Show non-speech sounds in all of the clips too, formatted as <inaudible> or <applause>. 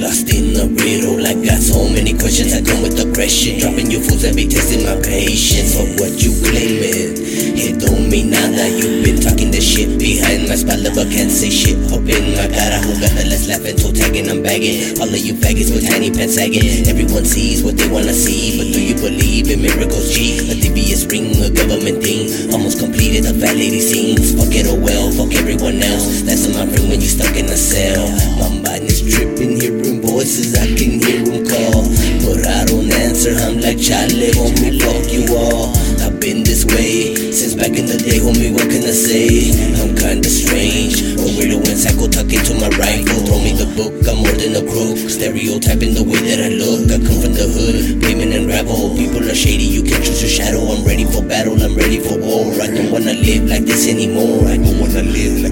lost in the riddle. I got so many questions, I come with aggression. Dropping you fools and be testing my patience for what you claiming. It don't mean nada, you've been talking this shit behind my spell, but can't say shit. Hoping my cara who got the less laughing, so tagging, I'm bagging. All of you faggots with tiny pants sagging. Everyone sees what they wanna see, but do you believe in miracles, G? A devious ring, a government thing. Almost completed fat lady scenes. Fuck it, oh well, fuck everyone else. That's my friend when you stuck in a cell. My mind is tripping, hearing voices, I can hear them call. But I don't answer, I'm like, Charlie, homie, fuck you all. I've been this way since back in the day, homie, what can I say? I'm kinda strange, a weirdo and psycho tuck into my rifle. Throw me the book, I'm more than a crook. Stereotyping the way that I look. I come from the hood, pavement and gravel. People are shady, you can't trust your shadow. I'm ready for battle, I'm ready for war. I don't wanna live like this anymore. I don't wanna live like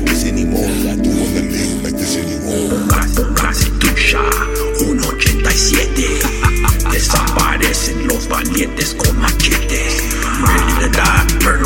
valientes con machetes. Ready to die,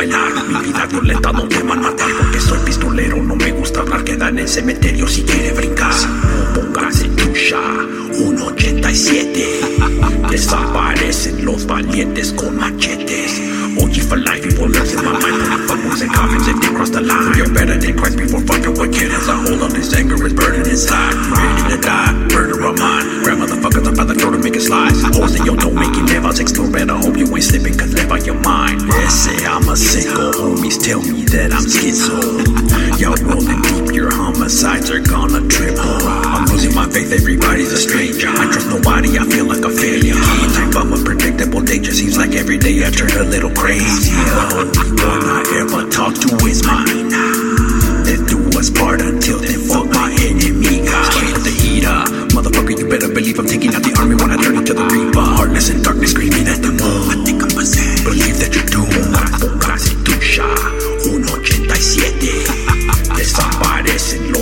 bailar. Mi vida violenta no te van a matar porque soy pistolero. No me gusta hablar, quedan en el cementerio si quiere brincar. Póngase tuya, un 87. Desaparecen los valientes con machetes. OG for life, people lose in my mind. When I fuck moves and coffins, if they cross the line. You're better than Christ before fucking wicked. As I hold on, this anger is burning inside. Ready to die, murder of mine. Grab motherfuckers up by the throat and make it slide. To better. Hope you ain't slipping, cause live on your mind. They say I'm a sicko. Homies tell me that I'm schizo. <laughs> Y'all rolling deep, your homicides are gonna triple. I'm losing my faith, everybody's a stranger. I trust nobody, I feel like a failure. I'm a type of unpredictable danger. Seems like every day I turn a little crazy.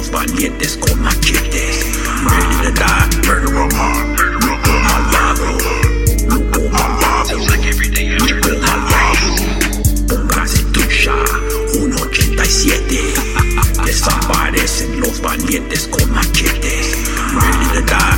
los valientes con machetes. Ready to die, murder apart, loco malvado, loco malvado, loco malvado. Póngase tuya, 187. Desaparecen los valientes con machetes. Ready to die.